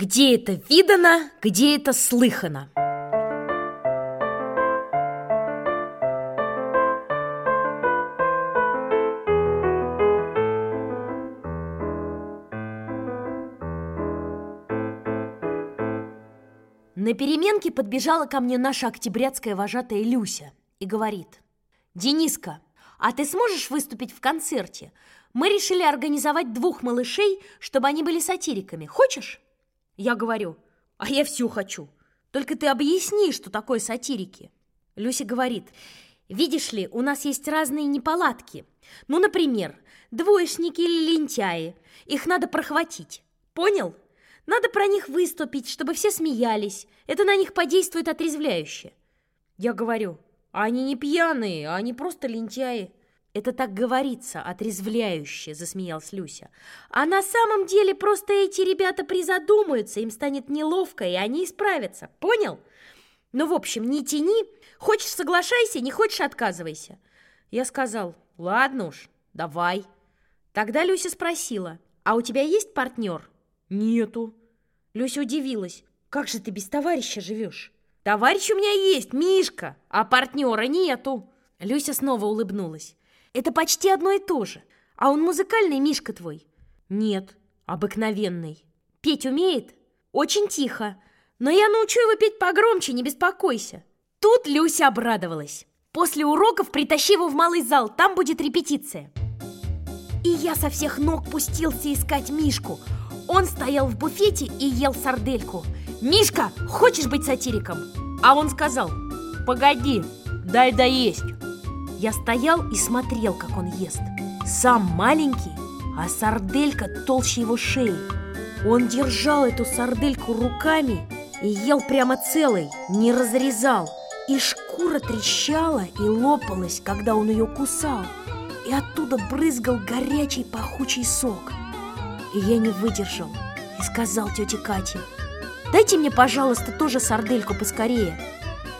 Где это видано, где это слыхано? На переменке подбежала ко мне наша октябрятская вожатая Люся и говорит, «Дениска, а ты сможешь выступить в концерте? Мы решили организовать двух малышей, чтобы они были сатириками. Хочешь?» Я говорю, «А я все хочу. Только ты объясни, что такое сатирики». Люся говорит, «Видишь ли, у нас есть разные неполадки. Ну, например, двоечники или лентяи. Их надо прохватить. Понял?» Надо про них выступить, чтобы все смеялись. Это на них подействует отрезвляюще. Я говорю, а они не пьяные, а они просто лентяи. Это так говорится, отрезвляюще, засмеялась Люся. А на самом деле просто эти ребята призадумаются, им станет неловко, и они исправятся. Понял? Ну, в общем, не тяни. Хочешь, соглашайся, не хочешь, отказывайся. Я сказал, ладно уж, давай. Тогда Люся спросила, а у тебя есть партнер? Нету. Люся удивилась. «Как же ты без товарища живешь?» «Товарищ у меня есть, Мишка, а партнера нету!» Люся снова улыбнулась. «Это почти одно и то же. А он музыкальный, Мишка твой?» «Нет, обыкновенный. Петь умеет?» «Очень тихо. Но я научу его петь погромче, не беспокойся». Тут Люся обрадовалась. «После уроков притащи его в малый зал, там будет репетиция». И я со всех ног пустился искать Мишку – он стоял в буфете и ел сардельку. «Мишка, хочешь быть сатириком?» А он сказал, «Погоди, дай доесть». Я стоял и смотрел, как он ест. Сам маленький, а сарделька толще его шеи. Он держал эту сардельку руками и ел прямо целой, не разрезал. И шкура трещала и лопалась, когда он ее кусал. И оттуда брызгал горячий пахучий сок – и я не выдержал и сказал тете Кате, «Дайте мне, пожалуйста, тоже сардельку поскорее».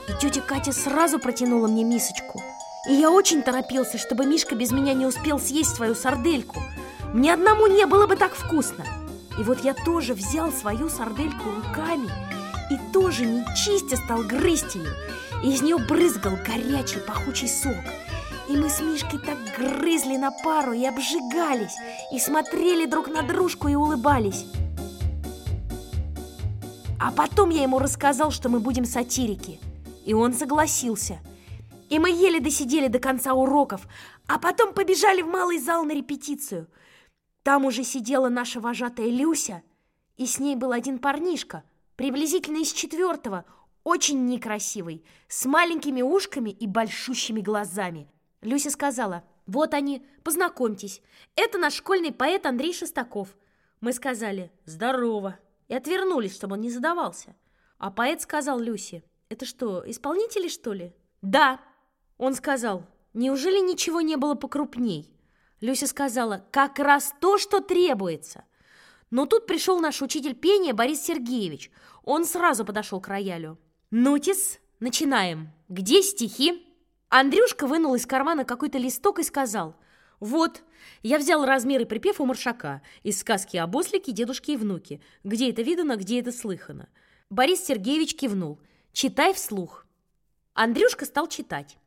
И тетя Катя сразу протянула мне мисочку. И я очень торопился, чтобы Мишка без меня не успел съесть свою сардельку. Мне одному не было бы так вкусно. И вот я тоже взял свою сардельку руками и тоже не чистя стал грызть ее. И из нее брызгал горячий пахучий сок – и мы с Мишкой так грызли на пару и обжигались, и смотрели друг на дружку и улыбались. А потом я ему рассказал, что мы будем сатирики, и он согласился. И мы еле досидели до конца уроков, а потом побежали в малый зал на репетицию. Там уже сидела наша вожатая Люся, и с ней был один парнишка, приблизительно из четвертого, очень некрасивый, с маленькими ушками и большущими глазами – Люся сказала, вот они, познакомьтесь, это наш школьный поэт Андрей Шестаков. Мы сказали, здорово, и отвернулись, чтобы он не задавался. А поэт сказал Люсе, это что, исполнители, что ли? Да. Он сказал, неужели ничего не было покрупней? Люся сказала, как раз то, что требуется. Но тут пришел наш учитель пения Борис Сергеевич. Он сразу подошел к роялю. «Нутис, начинаем. Где стихи?» Андрюшка вынул из кармана какой-то листок и сказал, «Вот, я взял размер и припев у Маршака из сказки об ослике, дедушке и внуке. Где это видано, где это слыхано?» Борис Сергеевич кивнул. «Читай вслух». Андрюшка стал читать.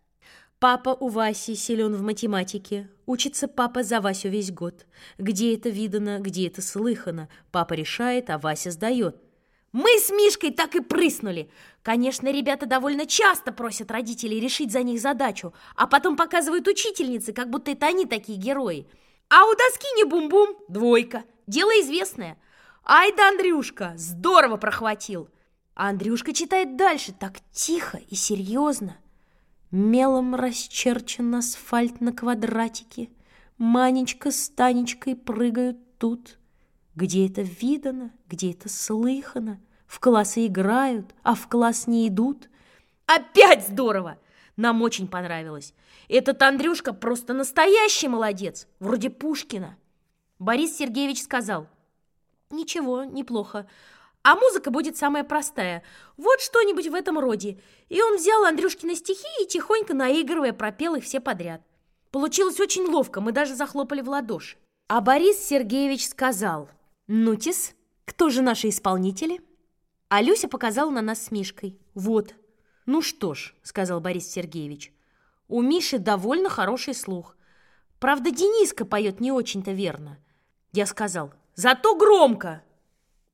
Папа у Васи силен в математике. Учится папа за Васю весь год. Где это видано, где это слыхано. Папа решает, а Вася сдает. Мы с Мишкой так и прыснули. Конечно, ребята довольно часто просят родителей решить за них задачу, а потом показывают учительнице, как будто это они такие герои. А у доски не бум-бум, двойка. Дело известное. Ай да Андрюшка, здорово прохватил. А Андрюшка читает дальше, так тихо и серьезно. Мелом расчерчен асфальт на квадратике. Манечка с Танечкой прыгают тут. Где это видано, где это слыхано? В классы играют, а в класс не идут. Опять здорово! Нам очень понравилось. Этот Андрюшка просто настоящий молодец, вроде Пушкина. Борис Сергеевич сказал, ничего, неплохо. А музыка будет самая простая. Вот что-нибудь в этом роде. И он взял Андрюшкины стихи и тихонько наигрывая пропел их все подряд. Получилось очень ловко, мы даже захлопали в ладоши. А Борис Сергеевич сказал – «Нутис, кто же наши исполнители?» А Люся показала на нас с Мишкой. «Вот». «Ну что ж», — сказал Борис Сергеевич, «у Миши довольно хороший слух. Правда, Дениска поет не очень-то верно». Я сказал, «Зато громко!»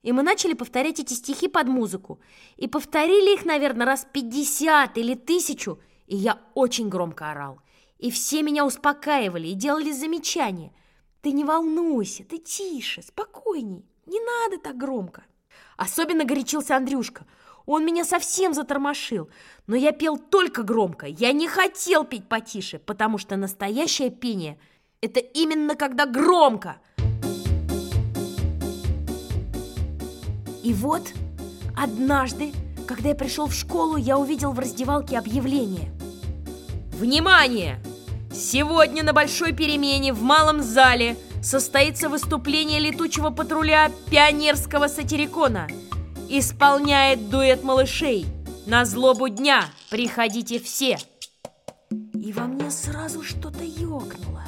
И мы начали повторять эти стихи под музыку. И повторили их, наверное, раз пятьдесят или тысячу. И я очень громко орал. И все меня успокаивали и делали замечания. «Ты не волнуйся, ты тише, спокойней, не надо так громко». Особенно горячился Андрюшка. Он меня совсем затормошил. Но я пел только громко. Я не хотел петь потише, потому что настоящее пение – это именно когда громко. И вот однажды, когда я пришел в школу, я увидел в раздевалке объявление. Внимание! Сегодня на большой перемене в малом зале состоится выступление летучего патруля пионерского сатирикона. Исполняет дуэт малышей. На злобу дня приходите все. И во мне сразу что-то ёкнуло.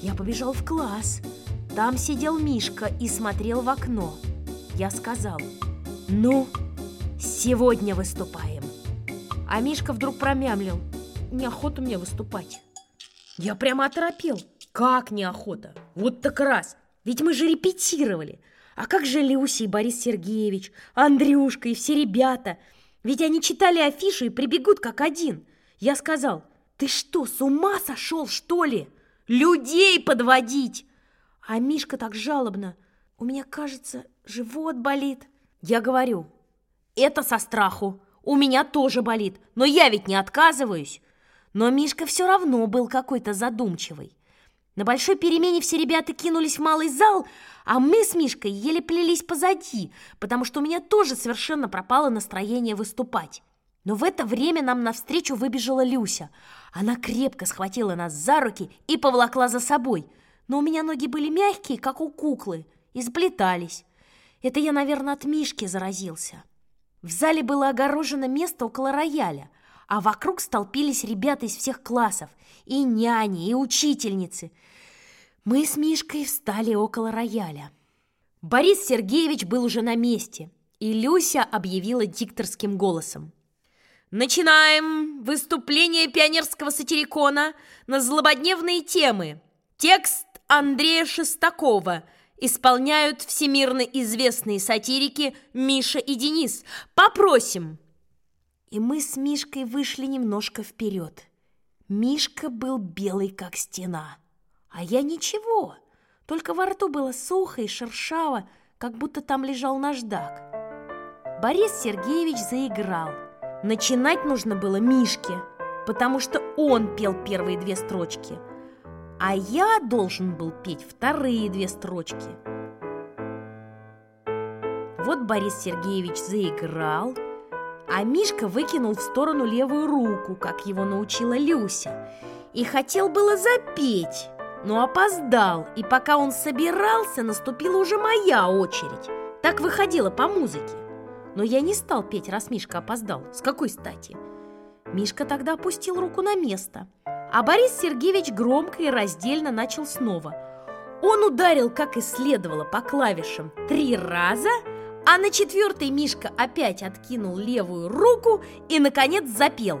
Я побежал в класс. Там сидел Мишка и смотрел в окно. Я сказал, ну, сегодня выступаем. А Мишка вдруг промямлил, неохота мне выступать. Я прямо оторопел. Как неохота? Вот так раз. Ведь мы же репетировали. А как же Люся и Борис Сергеевич, Андрюшка и все ребята? Ведь они читали афишу и прибегут как один. Я сказал, ты что, с ума сошел, что ли? Людей подводить! А Мишка так жалобно. У меня, кажется, живот болит. Я говорю, это со страху. У меня тоже болит, но я ведь не отказываюсь. Но Мишка все равно был какой-то задумчивый. На большой перемене все ребята кинулись в малый зал, а мы с Мишкой еле плелись позади, потому что у меня тоже совершенно пропало настроение выступать. Но в это время нам навстречу выбежала Люся. Она крепко схватила нас за руки и поволокла за собой. Но у меня ноги были мягкие, как у куклы, и сплетались. Это я, наверное, от Мишки заразился. В зале было огорожено место около рояля – а вокруг столпились ребята из всех классов, и няни, и учительницы. Мы с Мишкой встали около рояля. Борис Сергеевич был уже на месте, и Люся объявила дикторским голосом. Начинаем выступление пионерского сатирикона на злободневные темы. Текст Андрея Шестакова исполняют всемирно известные сатирики Миша и Денис. Попросим и мы с Мишкой вышли немножко вперед. Мишка был белый, как стена, а я ничего, только во рту было сухо и шершаво, как будто там лежал наждак. Борис Сергеевич заиграл. Начинать нужно было Мишке, потому что он пел первые две строчки, а я должен был петь вторые две строчки. Вот Борис Сергеевич заиграл – а Мишка выкинул в сторону левую руку, как его научила Люся, и хотел было запеть, но опоздал, и пока он собирался, наступила уже моя очередь. Так выходило по музыке. Но я не стал петь, раз Мишка опоздал. С какой стати? Мишка тогда опустил руку на место, а Борис Сергеевич громко и раздельно начал снова. Он ударил, как и следовало, по клавишам три раза – а на четвертый Мишка опять откинул левую руку и, наконец, запел.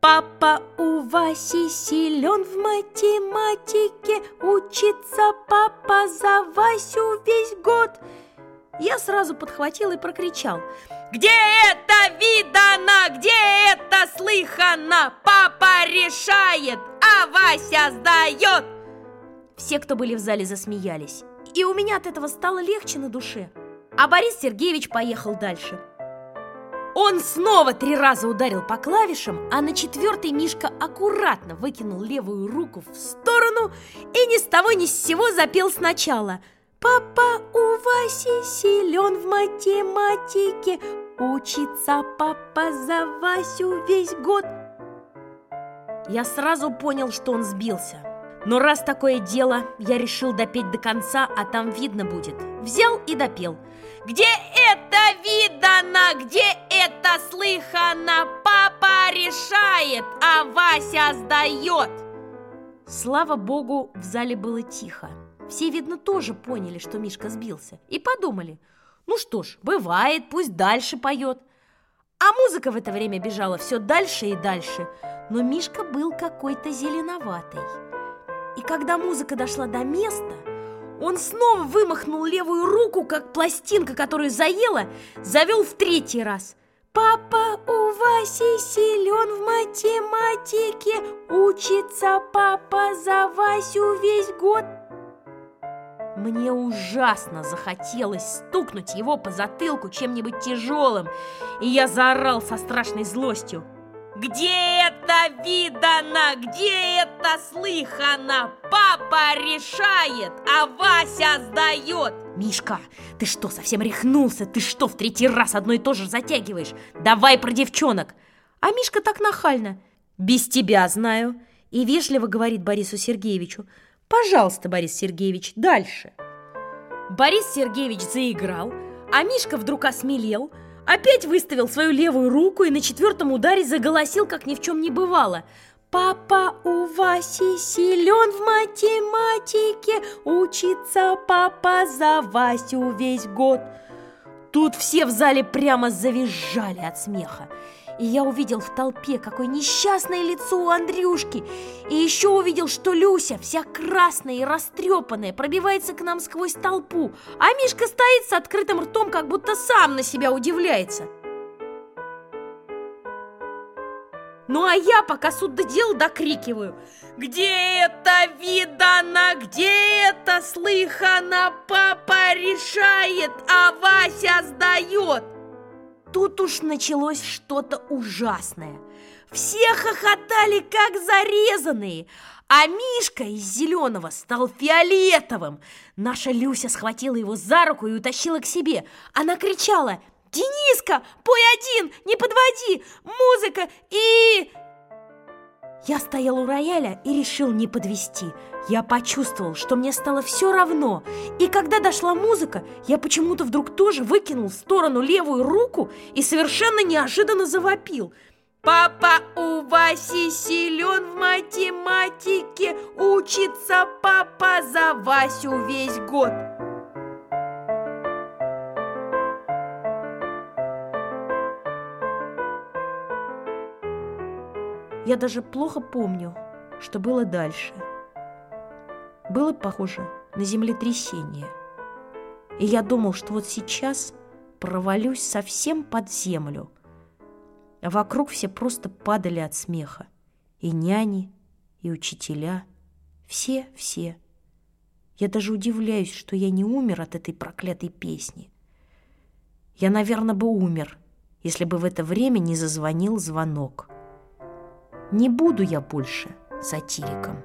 Папа у Васи силен в математике, Учится папа за Васю весь год. Я сразу подхватил и прокричал. Где это видано, где это слыхано? Папа решает, а Вася сдает. Все, кто были в зале, засмеялись. И у меня от этого стало легче на душе. А Борис Сергеевич поехал дальше. Он снова три раза ударил по клавишам, а на четвертый Мишка аккуратно выкинул левую руку в сторону и ни с того ни с сего запел сначала. «Папа у Васи силен в математике, учится папа за Васю весь год». Я сразу понял, что он сбился. Но раз такое дело, я решил допеть до конца, а там видно будет. Взял и допел – где это видано, где это слыхано? Папа решает, а Вася сдает. Слава богу, в зале было тихо. Все, видно, тоже поняли, что Мишка сбился, и подумали, ну что ж, бывает, пусть дальше поет. А музыка в это время бежала все дальше и дальше, но Мишка был какой-то зеленоватый. И когда музыка дошла до места, он снова вымахнул левую руку, как пластинка, которую заела, завел в третий раз. Папа у Васи силен в математике, учится папа за Васю весь год. Мне ужасно захотелось стукнуть его по затылку чем-нибудь тяжелым, и я заорал со страшной злостью. Где это видано, где это слыхано? Папа решает, а Вася сдает Мишка, ты что, совсем рехнулся? Ты что, в третий раз одно и то же затягиваешь? Давай про девчонок А Мишка так нахально Без тебя знаю И вежливо говорит Борису Сергеевичу Пожалуйста, Борис Сергеевич, дальше Борис Сергеевич заиграл, а Мишка вдруг осмелел – Опять выставил свою левую руку и на четвертом ударе заголосил, как ни в чем не бывало. Папа у Васи силен в математике, учится папа за Васю весь год. Тут все в зале прямо завизжали от смеха. И я увидел в толпе, какое несчастное лицо у Андрюшки. И еще увидел, что Люся, вся красная и растрепанная, пробивается к нам сквозь толпу. А Мишка стоит с открытым ртом, как будто сам на себя удивляется. Ну а я, пока суд до дела, докрикиваю Где это видано, где это слыхано Папа решает, а Вася сдает Тут уж началось что-то ужасное. Все хохотали, как зарезанные, а Мишка из зеленого стал фиолетовым. Наша Люся схватила его за руку и утащила к себе. Она кричала «Дениска, пой один, не подводи, музыка и...» Я стоял у рояля и решил не подвести. Я почувствовал, что мне стало все равно. И когда дошла музыка, я почему-то вдруг тоже выкинул в сторону левую руку и совершенно неожиданно завопил. Папа у Васи силен в математике, учится папа за Васю весь год. Я даже плохо помню, что было дальше. Было похоже на землетрясение. И я думал, что вот сейчас провалюсь совсем под землю. А вокруг все просто падали от смеха. И няни, и учителя. Все-все. Я даже удивляюсь, что я не умер от этой проклятой песни. Я, наверное, бы умер, если бы в это время не зазвонил звонок. Не буду я больше сатириком.